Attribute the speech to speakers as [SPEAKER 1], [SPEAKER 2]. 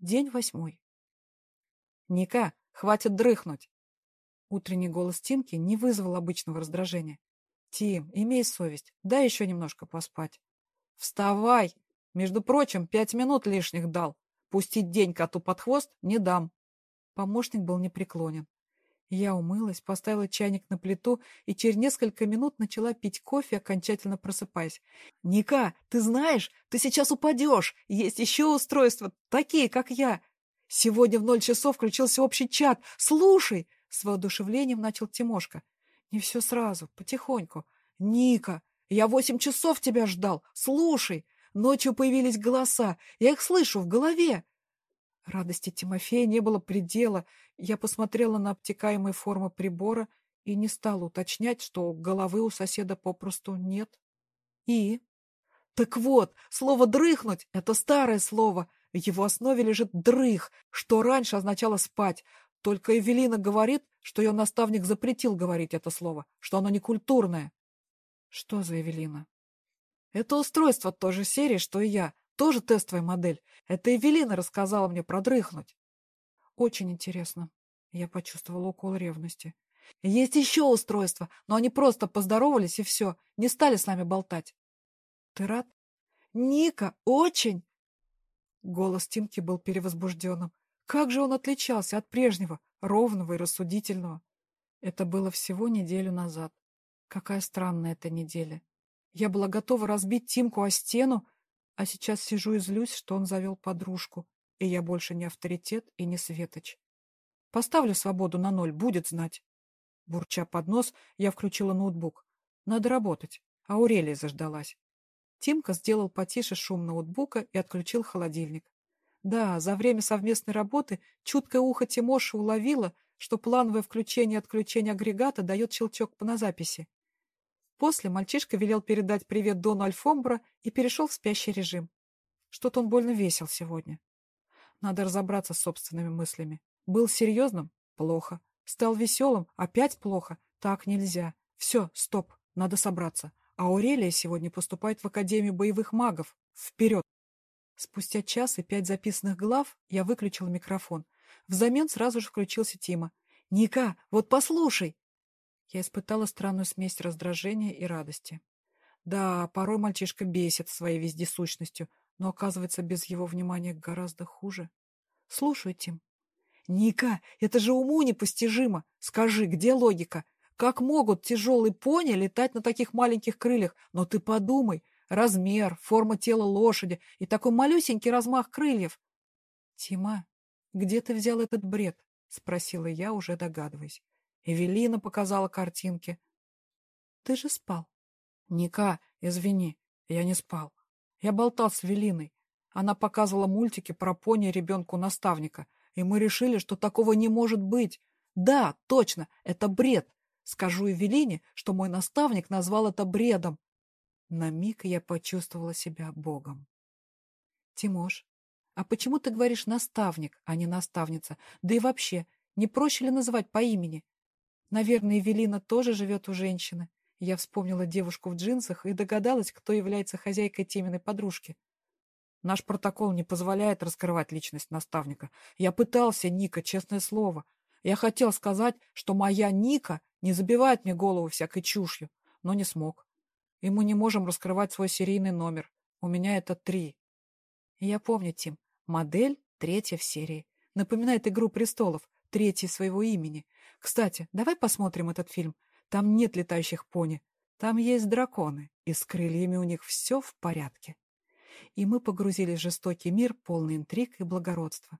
[SPEAKER 1] День восьмой. «Ника, хватит дрыхнуть!» Утренний голос Тимки не вызвал обычного раздражения. «Тим, имей совесть, дай еще немножко поспать». «Вставай! Между прочим, пять минут лишних дал. Пустить день коту под хвост не дам». Помощник был непреклонен. Я умылась, поставила чайник на плиту и через несколько минут начала пить кофе, окончательно просыпаясь. «Ника, ты знаешь, ты сейчас упадешь! Есть еще устройства, такие, как я! Сегодня в ноль часов включился общий чат. Слушай!» С воодушевлением начал Тимошка. «Не все сразу, потихоньку. Ника, я восемь часов тебя ждал. Слушай! Ночью появились голоса. Я их слышу в голове. Радости Тимофея не было предела. Я посмотрела на обтекаемые формы прибора и не стала уточнять, что головы у соседа попросту нет. И? Так вот, слово «дрыхнуть» — это старое слово. В его основе лежит «дрых», что раньше означало «спать». Только Эвелина говорит, что ее наставник запретил говорить это слово, что оно некультурное. Что за Эвелина? Это устройство той же серии, что и я. Тоже тестовая модель. Это Эвелина рассказала мне продрыхнуть. Очень интересно. Я почувствовала укол ревности. Есть еще устройства, но они просто поздоровались и все. Не стали с нами болтать. Ты рад? Ника, очень! Голос Тимки был перевозбужденным. Как же он отличался от прежнего, ровного и рассудительного. Это было всего неделю назад. Какая странная эта неделя. Я была готова разбить Тимку о стену, а сейчас сижу и злюсь, что он завел подружку, и я больше не авторитет и не светоч. Поставлю свободу на ноль, будет знать. Бурча под нос, я включила ноутбук. Надо работать. А Аурелия заждалась. Тимка сделал потише шум ноутбука и отключил холодильник. Да, за время совместной работы чуткое ухо Тимоши уловило, что плановое включение и отключение агрегата дает щелчок на записи. После мальчишка велел передать привет Дону Альфомбро и перешел в спящий режим. Что-то он больно весел сегодня. Надо разобраться с собственными мыслями. Был серьезным? Плохо. Стал веселым? Опять плохо. Так нельзя. Все, стоп, надо собраться. А Аурелия сегодня поступает в Академию боевых магов. Вперед! Спустя час и пять записанных глав я выключила микрофон. Взамен сразу же включился Тима. «Ника, вот послушай!» Я испытала странную смесь раздражения и радости. Да, порой мальчишка бесит своей вездесущностью, но, оказывается, без его внимания гораздо хуже. Слушаю, Тим. Ника, это же уму непостижимо. Скажи, где логика? Как могут тяжелые пони летать на таких маленьких крыльях? Но ты подумай, размер, форма тела лошади и такой малюсенький размах крыльев. Тима, где ты взял этот бред? Спросила я, уже догадываясь. Эвелина показала картинки. Ты же спал. Ника, извини, я не спал. Я болтал с Эвелиной. Она показывала мультики про пони ребенку-наставника, и мы решили, что такого не может быть. Да, точно, это бред. Скажу Эвелине, что мой наставник назвал это бредом. На миг я почувствовала себя богом. Тимош, а почему ты говоришь наставник, а не наставница? Да и вообще, не проще ли называть по имени? Наверное, Эвелина тоже живет у женщины. Я вспомнила девушку в джинсах и догадалась, кто является хозяйкой Тиминой подружки. Наш протокол не позволяет раскрывать личность наставника. Я пытался, Ника, честное слово. Я хотел сказать, что моя Ника не забивает мне голову всякой чушью, но не смог. И мы не можем раскрывать свой серийный номер. У меня это три. Я помню, Тим, модель третья в серии. Напоминает «Игру престолов», третья своего имени. Кстати, давай посмотрим этот фильм. Там нет летающих пони. Там есть драконы, и с крыльями у них все в порядке. И мы погрузились в жестокий мир, полный интриг и благородства.